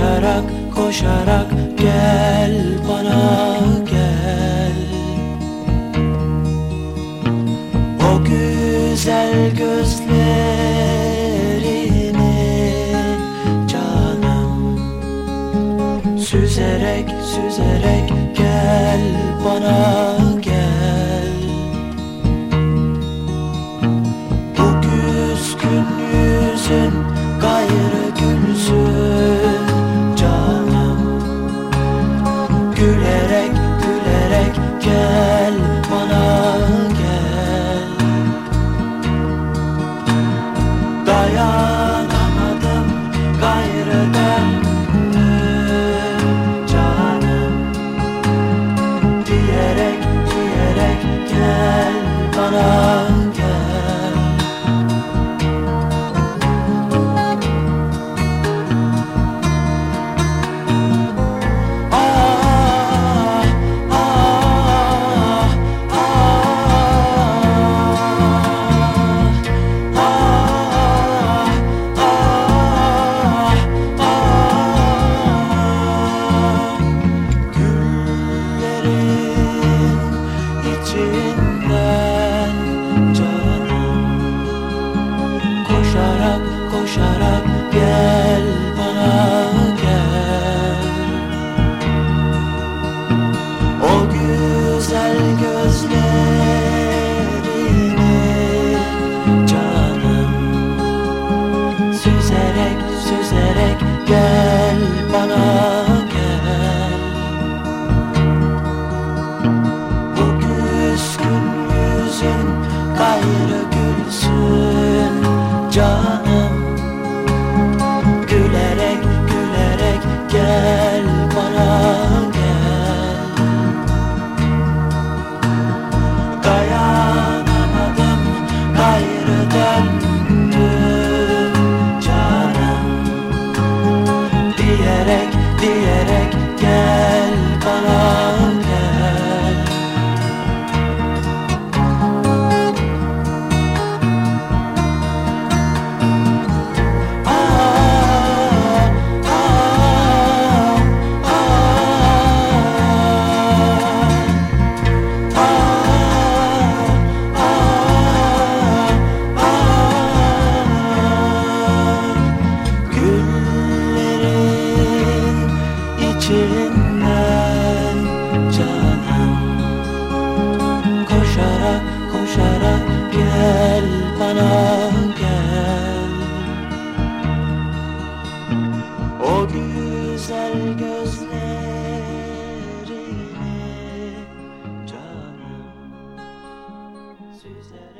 Koşarak koşarak gel bana gel. O güzel gözlerini canım Süzerek süzerek gel bana Hosanna. yüzüne gülsün canım. Gülerek gülerek gel bana gel. Dayanamadım gayrı döndüm canım. Diyerek diyerek gel bana. peşinden canım Koşarak koşarak gel bana gel. O güzel gözlerini canım süzerek